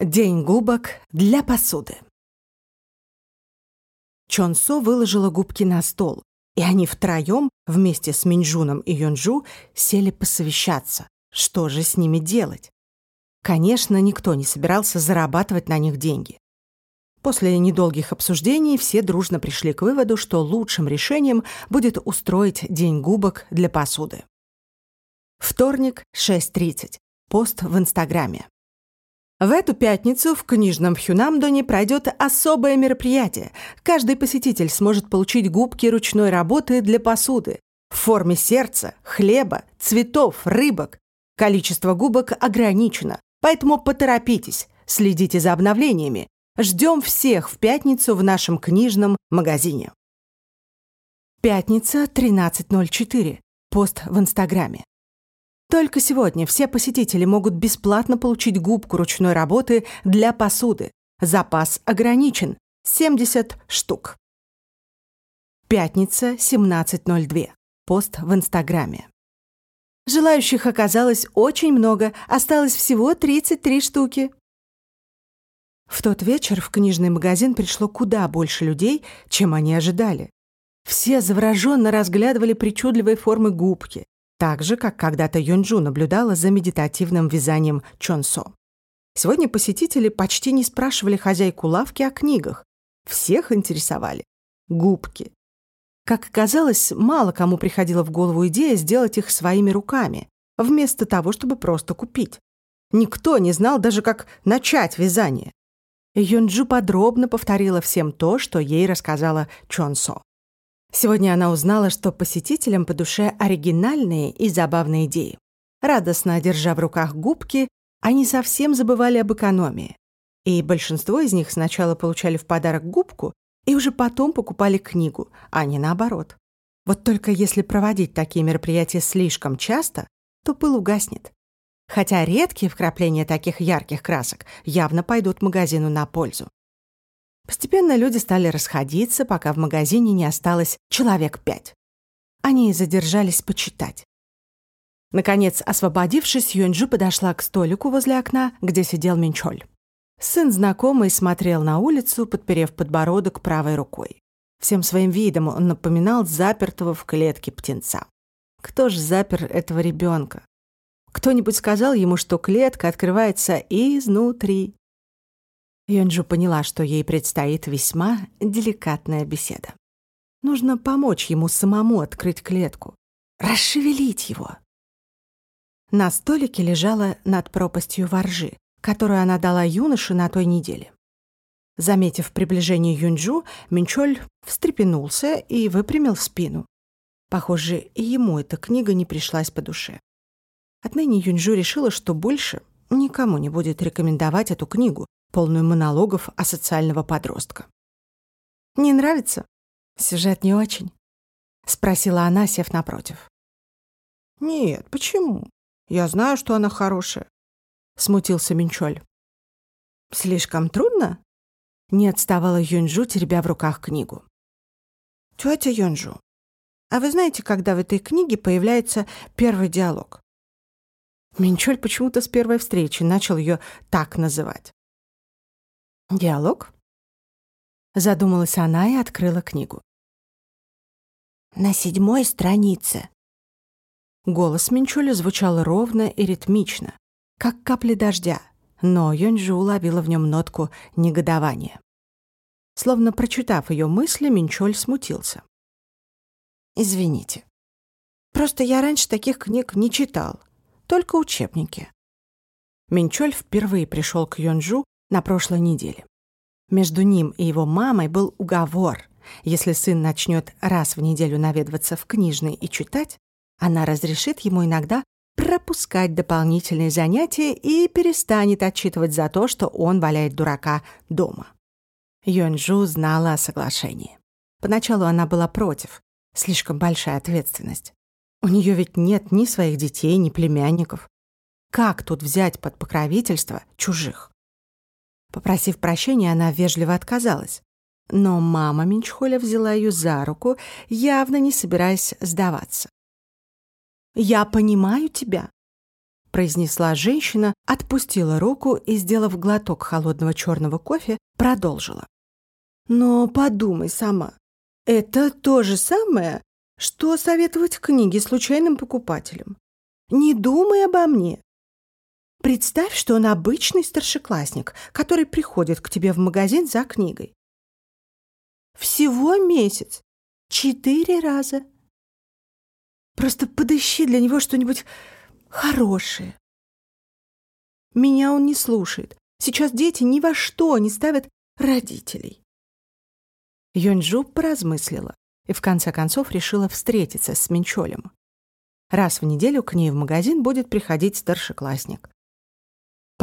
День губок для посуды. Чонсо выложила губки на стол, и они втроем вместе с Минджуном и Юнджу сели посовещаться, что же с ними делать. Конечно, никто не собирался зарабатывать на них деньги. После недолгих обсуждений все дружно пришли к выводу, что лучшим решением будет устроить день губок для посуды. Вторник, 6.30. Пост в Инстаграме. В эту пятницу в книжном Хюнамдоне пройдет особое мероприятие. Каждый посетитель сможет получить губки ручной работы для посуды в форме сердца, хлеба, цветов, рыбок. Количество губок ограничено, поэтому поторопитесь, следите за обновлениями. Ждем всех в пятницу в нашем книжном магазине. Пятница, 13.04. Пост в Инстаграме. Только сегодня все посетители могут бесплатно получить губку ручной работы для посуды. Запас ограничен – 70 штук. Пятница, 17.02. Пост в Инстаграме. Желающих оказалось очень много, осталось всего 33 штуки. В тот вечер в книжный магазин пришло куда больше людей, чем они ожидали. Все завороженно разглядывали причудливые формы губки, так же, как когда-то Юнджу наблюдала за медитативным вязанием Чонсо. Сегодня посетители почти не спрашивали хозяйку лавки о книгах. Всех интересовали губки. Как оказалось, мало кому приходила в голову идея сделать их своими руками, вместо того, чтобы просто купить. Никто не знал даже, как начать вязание. Юнджу подробно повторила всем то, что ей рассказала Чонсо. Сегодня она узнала, что посетителям по душе оригинальные и забавные идеи. Радостно держа в руках губки, они совсем забывали об экономии. И большинство из них сначала получали в подарок губку и уже потом покупали книгу, а не наоборот. Вот только если проводить такие мероприятия слишком часто, то пыл угаснет. Хотя редкие вкрапления таких ярких красок явно пойдут магазину на пользу. Постепенно люди стали расходиться, пока в магазине не осталось человек пять. Они задержались почитать. Наконец, освободившись, Юнджу подошла к столику возле окна, где сидел Минчоль. Сын знакомый смотрел на улицу, подперев подбородок правой рукой. Всем своим видом он напоминал запертого в клетке птенца. Кто ж запер этого ребенка? Кто-нибудь сказал ему, что клетка открывается изнутри. Йонджу поняла, что ей предстоит весьма деликатная беседа. Нужно помочь ему самому открыть клетку, расшевелить его. На столике лежала над пропастью воржи, которую она дала юноше на той неделе. Заметив приближение Юнджу, Минчоль встрепенулся и выпрямил спину. Похоже, и ему эта книга не пришлась по душе. Отныне Юнджу решила, что больше никому не будет рекомендовать эту книгу, полную монологов о социального подростка. «Не нравится? Сюжет не очень?» — спросила она, сев напротив. «Нет, почему? Я знаю, что она хорошая», — смутился Минчоль. «Слишком трудно?» — не отставала Юнджу, теребя в руках книгу. «Тетя Юнджу, а вы знаете, когда в этой книге появляется первый диалог?» Минчоль почему-то с первой встречи начал ее так называть. Диалог? Задумалась она и открыла книгу. На седьмой странице. Голос Минчуля звучал ровно и ритмично, как капли дождя, но Йонджу уловила в нем нотку негодования. Словно прочитав ее мысли, Минчоль смутился. «Извините. Просто я раньше таких книг не читал, только учебники». Минчоль впервые пришел к Йонджу на прошлой неделе. Между ним и его мамой был уговор. Если сын начнет раз в неделю наведываться в книжный и читать, она разрешит ему иногда пропускать дополнительные занятия и перестанет отчитывать за то, что он валяет дурака дома. Йонджу знала о соглашении. Поначалу она была против. Слишком большая ответственность. У нее ведь нет ни своих детей, ни племянников. Как тут взять под покровительство чужих? Попросив прощения, она вежливо отказалась. Но мама Минчхоля взяла ее за руку, явно не собираясь сдаваться. «Я понимаю тебя. произнесла женщина, отпустила руку и, сделав глоток холодного черного кофе, продолжила. Но подумай сама. Это то же самое, что советовать книги случайным покупателям. Не думай обо мне. Представь, что он обычный старшеклассник, который приходит к тебе в магазин за книгой. Всего месяц. Четыре раза. Просто подыщи для него что-нибудь хорошее. Меня он не слушает. Сейчас дети ни во что не ставят родителей. Йонджу поразмыслила и в конце концов решила встретиться с Минчолем. Раз в неделю к ней в магазин будет приходить старшеклассник.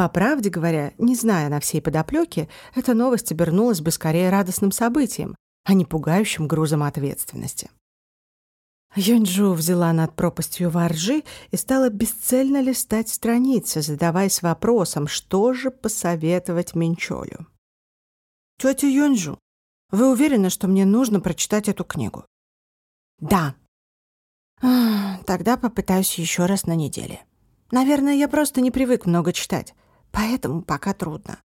По правде говоря, не зная на всей подоплеке, эта новость обернулась бы скорее радостным событием, а не пугающим грузом ответственности. Юнджу взяла над пропастью воржи и стала бесцельно листать страницы, задаваясь вопросом, что же посоветовать Минчолю. «Тетя Юнджу, вы уверены, что мне нужно прочитать эту книгу?» «Да». «Тогда попытаюсь еще раз на неделе. Наверное, я просто не привык много читать, поэтому пока трудно».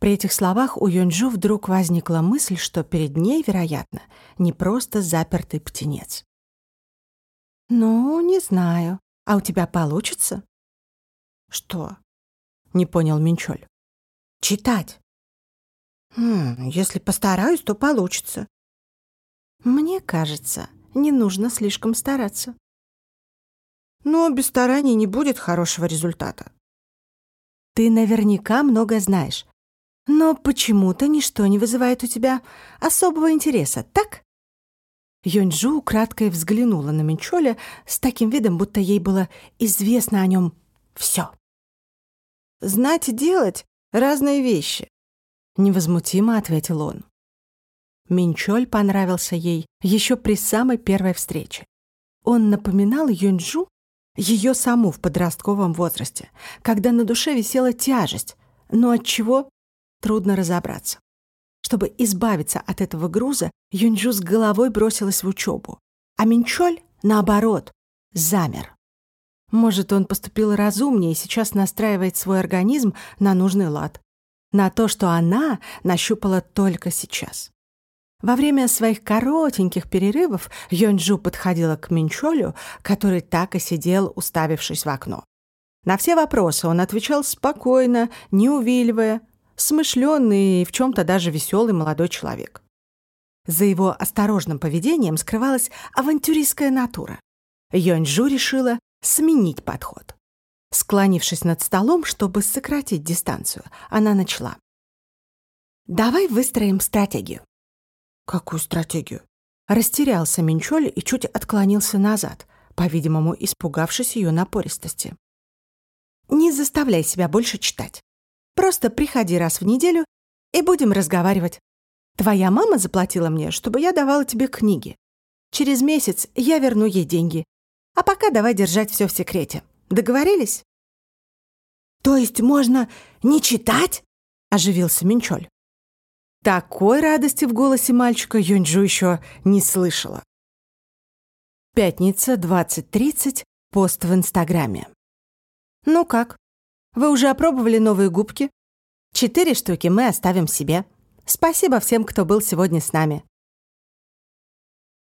При этих словах у Юнджу вдруг возникла мысль, что перед ней, вероятно, не просто запертый птенец. «Ну, не знаю. А у тебя получится?» «Что?» — не понял Минчоль. «Читать». «Хм, если постараюсь, то получится». «Мне кажется, не нужно слишком стараться». «Но без стараний не будет хорошего результата». «Ты наверняка много знаешь. Но почему-то ничто не вызывает у тебя особого интереса, так? Йонджу украдкой взглянула на Минчоля с таким видом, будто ей было известно о нем все. «Знать делать разные вещи», — невозмутимо ответил он. Минчоль понравился ей еще при самой первой встрече. Он напоминал Юнджу ее саму в подростковом возрасте, когда на душе висела тяжесть, но от чего трудно разобраться. Чтобы избавиться от этого груза, Юнджу с головой бросилась в учебу, а Минчоль, наоборот, замер. Может, он поступил разумнее и сейчас настраивает свой организм на нужный лад, на то, что она нащупала только сейчас. Во время своих коротеньких перерывов Йонджу подходила к Минчолю, который так и сидел, уставившись в окно. На все вопросы он отвечал спокойно, не увиливая, смышленый и в чем-то даже веселый молодой человек. За его осторожным поведением скрывалась авантюристская натура. Йонджу решила сменить подход. Склонившись над столом, чтобы сократить дистанцию, она начала. «Давай выстроим стратегию». «Какую стратегию?» Растерялся Минчоль и чуть отклонился назад, по-видимому, испугавшись ее напористости. «Не заставляй себя больше читать. Просто приходи раз в неделю и будем разговаривать. Твоя мама заплатила мне, чтобы я давала тебе книги. Через месяц я верну ей деньги. А пока давай держать все в секрете. Договорились?» «То есть можно не читать?» — оживился Минчоль. Такой радости в голосе мальчика Юнджу еще не слышала. Пятница, 20.30, пост в Инстаграме. «Ну как, вы уже опробовали новые губки? Четыре штуки мы оставим себе. Спасибо всем, кто был сегодня с нами.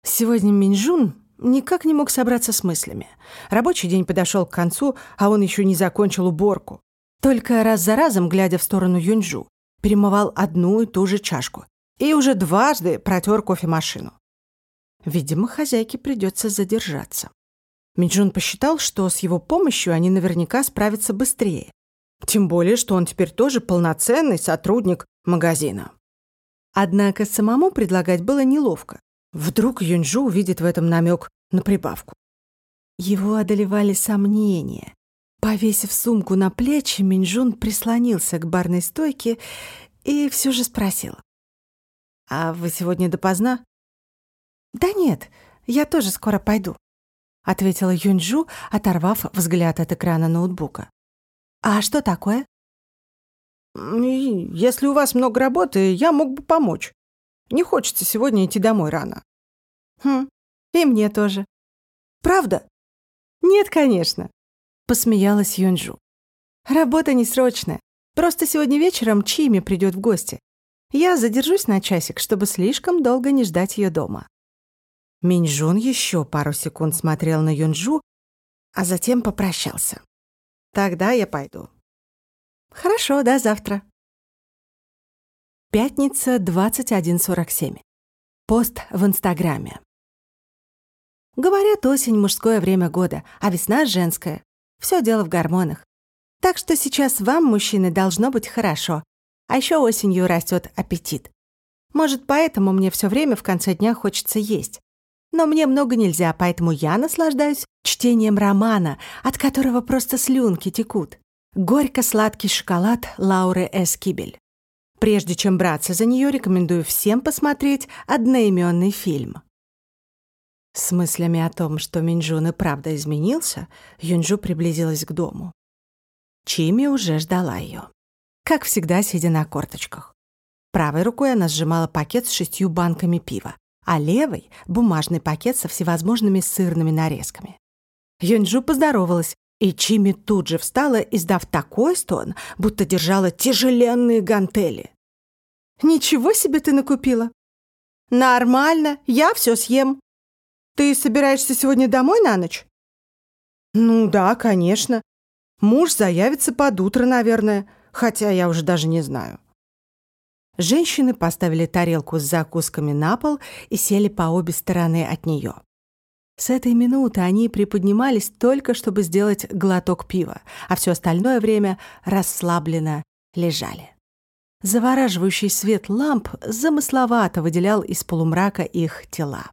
Сегодня Минжун никак не мог собраться с мыслями. Рабочий день подошел к концу, а он еще не закончил уборку. Только раз за разом, глядя в сторону Юнджу, перемывал одну и ту же чашку и уже дважды протер кофемашину. Видимо, хозяйке придется задержаться. Минджун посчитал, что с его помощью они наверняка справятся быстрее. Тем более, что он теперь тоже полноценный сотрудник магазина. Однако самому предлагать было неловко. Вдруг Юнджу увидит в этом намек на прибавку. Его одолевали сомнения. Повесив сумку на плечи, Минджун прислонился к барной стойке и все же спросил. «А вы сегодня допоздна?» «Да нет, я тоже скоро пойду», — ответила Юнджу, оторвав взгляд от экрана ноутбука. «А что такое?» «Если у вас много работы, я мог бы помочь. Не хочется сегодня идти домой рано». «Хм, и мне тоже». «Правда?» «Нет, конечно. Посмеялась Юнджу. Работа не срочная. Просто сегодня вечером Чими придет в гости. Я задержусь на часик, чтобы слишком долго не ждать ее дома. Минджун еще пару секунд смотрел на Юнджу, а затем попрощался. Тогда я пойду. Хорошо, до завтра. Пятница, 21.47. Пост в Инстаграме. Говорят, осень — мужское время года, а весна — женское. Все дело в гормонах. Так что сейчас вам, мужчины, должно быть хорошо. А еще осенью растет аппетит. Может, поэтому мне все время в конце дня хочется есть. Но мне много нельзя, поэтому я наслаждаюсь чтением романа, от которого просто слюнки текут. Горько-сладкий шоколад Лауры С. Кибель. Прежде чем браться за нее, рекомендую всем посмотреть одноименный фильм. С мыслями о том, что Минджун и правда изменился, Юнджу приблизилась к дому. Чими уже ждала ее. Как всегда, сидя на корточках. Правой рукой она сжимала пакет с шестью банками пива, а левой — бумажный пакет со всевозможными сырными нарезками. Юнджу поздоровалась, и Чими тут же встала, издав такой стон, будто держала тяжеленные гантели. «Ничего себе ты накупила!» «Нормально, я все съем. Ты собираешься сегодня домой на ночь?» «Ну да, конечно. Муж заявится под утро, наверное, хотя я уже даже не знаю. Женщины поставили тарелку с закусками на пол и сели по обе стороны от нее. С этой минуты они приподнимались только, чтобы сделать глоток пива, а все остальное время расслабленно лежали. Завораживающий свет ламп замысловато выделял из полумрака их тела.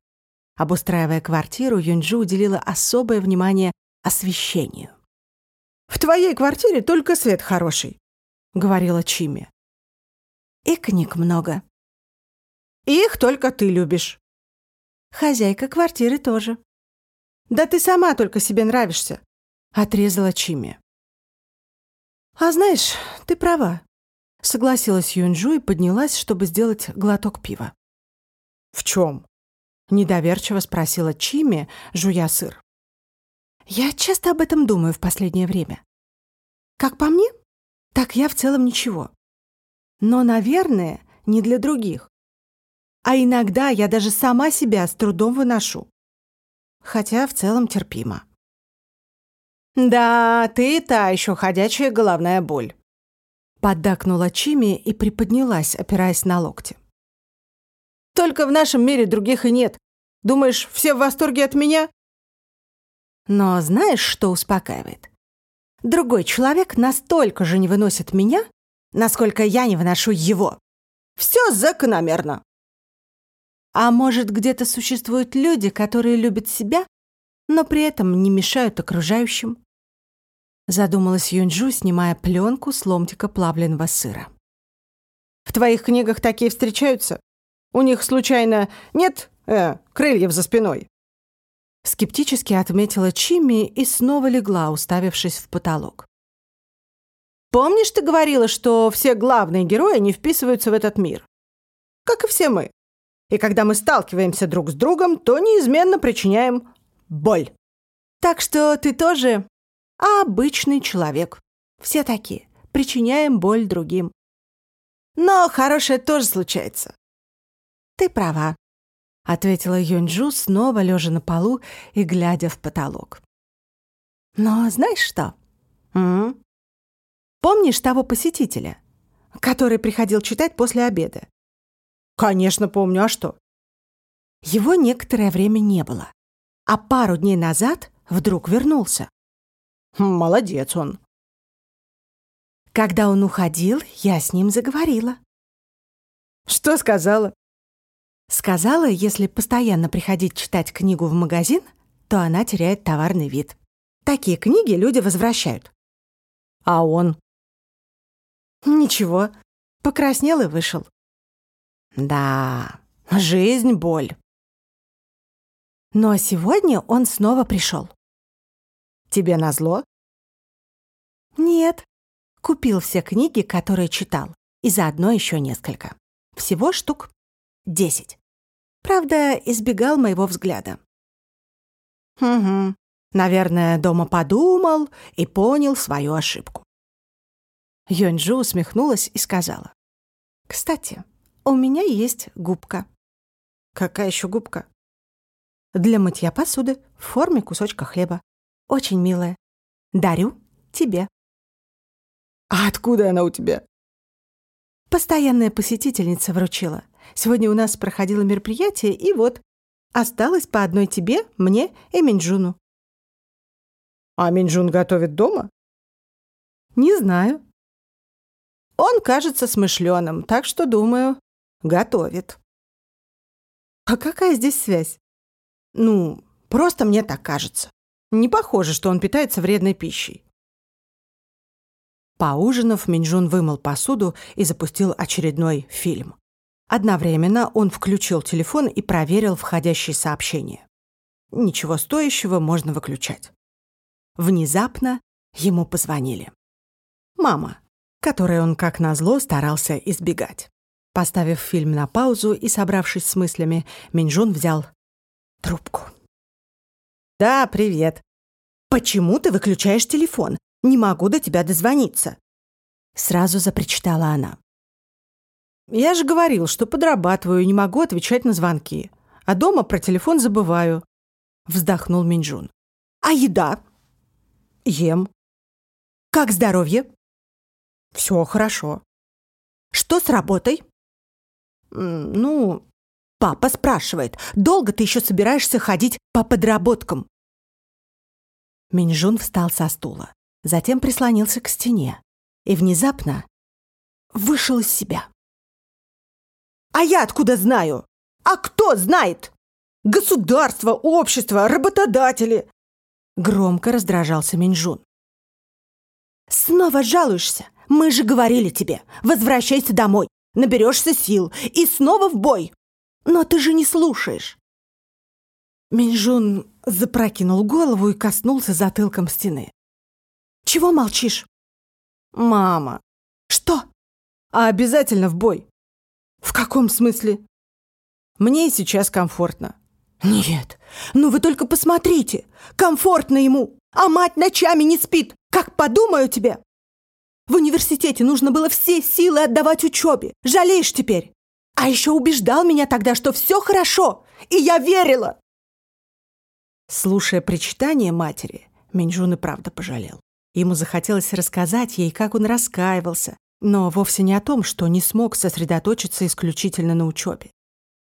Обустраивая квартиру, Юнджу уделила особое внимание освещению. В твоей квартире только свет хороший», — говорила Чими. «И книг много». «Их только ты любишь». «Хозяйка квартиры тоже». «Да ты сама только себе нравишься», — отрезала Чими. «А знаешь, ты права», — согласилась Юнджу и поднялась, чтобы сделать глоток пива. «В чем?» — недоверчиво спросила Чими, жуя сыр. Я часто об этом думаю в последнее время. Как по мне, так я в целом ничего. Но, наверное, не для других. А иногда я даже сама себя с трудом выношу. Хотя в целом терпимо. «Да, ты та еще ходячая головная боль», — поддакнула Чими и приподнялась, опираясь на локти. «Только в нашем мире других и нет. Думаешь, все в восторге от меня? Но знаешь, что успокаивает? Другой человек настолько же не выносит меня, насколько я не выношу его. Все закономерно. А может, где-то существуют люди, которые любят себя, но при этом не мешают окружающим? Задумалась Юнджу, снимая пленку с ломтика плавленного сыра. В твоих книгах такие встречаются? У них, случайно, нет э, крыльев за спиной? Скептически отметила Чимми и снова легла, уставившись в потолок. «Помнишь, ты говорила, что все главные герои не вписываются в этот мир? Как и все мы. И когда мы сталкиваемся друг с другом, то неизменно причиняем боль. Так что ты тоже обычный человек. Все такие. Причиняем боль другим. Но хорошее тоже случается. Ты права. — ответила Юнджу, снова лежа на полу и глядя в потолок. «Но знаешь что? М -м? Помнишь того посетителя, который приходил читать после обеда?» «Конечно помню, а что?» Его некоторое время не было, а пару дней назад вдруг вернулся. «Молодец он!» Когда он уходил, я с ним заговорила. «Что сказала?» Сказала, если постоянно приходить читать книгу в магазин, то она теряет товарный вид. Такие книги люди возвращают. А он? Ничего, покраснел и вышел. Да, жизнь — боль. Но сегодня он снова пришел. Тебе назло? Нет. Купил все книги, которые читал, и заодно еще несколько. Всего штук десять. Правда, избегал моего взгляда. «Угу. Наверное, дома подумал и понял свою ошибку. Йонджу усмехнулась и сказала. «Кстати, у меня есть губка». «Какая еще губка?» «Для мытья посуды в форме кусочка хлеба. Очень милая. Дарю тебе». «А откуда она у тебя?» Постоянная посетительница вручила. Сегодня у нас проходило мероприятие, и вот, осталось по одной тебе, мне и Минджуну. А Минджун готовит дома? Не знаю. Он кажется смышленым, так что, думаю, готовит. А какая здесь связь? Ну, просто мне так кажется. Не похоже, что он питается вредной пищей. Поужинав, Минджун вымыл посуду и запустил очередной фильм. Одновременно он включил телефон и проверил входящие сообщения. Ничего стоящего можно выключать. Внезапно ему позвонили. Мама, которой он, как назло, старался избегать. Поставив фильм на паузу и собравшись с мыслями, Минджун взял трубку. «Да, привет. Почему ты выключаешь телефон? Не могу до тебя дозвониться». Сразу запричитала она. «Я же говорил, что подрабатываю и не могу отвечать на звонки. А дома про телефон забываю», — вздохнул Минджун. «А еда?» «Ем». «Как здоровье?» «Все хорошо». «Что с работой?» «Ну, папа спрашивает, долго ты еще собираешься ходить по подработкам?» Минджун встал со стула затем прислонился к стене и внезапно вышел из себя. «А я откуда знаю? А кто знает? Государство, общество, работодатели!» Громко раздражался Минжун. «Снова жалуешься? Мы же говорили тебе, возвращайся домой, наберешься сил и снова в бой. Но ты же не слушаешь». Минжун запрокинул голову и коснулся затылком стены. Чего молчишь? Мама. Что? А обязательно в бой. В каком смысле? Мне сейчас комфортно. Нет, ну вы только посмотрите. Комфортно ему, а мать ночами не спит. Как подумаю тебе? В университете нужно было все силы отдавать учебе. Жалеешь теперь? А еще убеждал меня тогда, что все хорошо, и я верила. Слушая причитание матери, Минджун и правда пожалел. Ему захотелось рассказать ей, как он раскаивался, но вовсе не о том, что не смог сосредоточиться исключительно на учебе.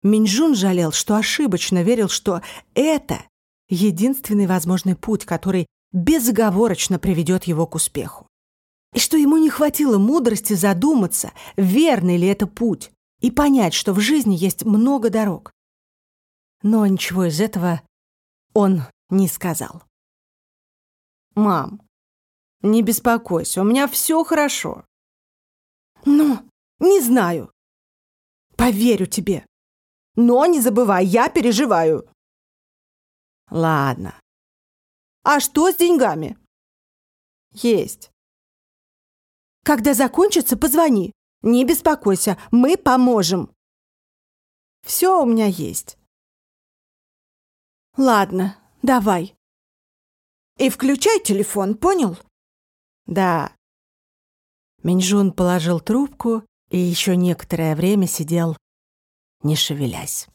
Минджун жалел, что ошибочно верил, что это единственный возможный путь, который безоговорочно приведет его к успеху. И что ему не хватило мудрости задуматься, верный ли это путь, и понять, что в жизни есть много дорог. Но ничего из этого он не сказал. «Мам, не беспокойся, у меня все хорошо. Ну, не знаю. Поверю тебе. Но не забывай, я переживаю. Ладно. А что с деньгами? Есть. Когда закончится, позвони. Не беспокойся, мы поможем. Все у меня есть. Ладно, давай. И включай телефон, понял? Да. Минжун положил трубку и еще некоторое время сидел, не шевелясь.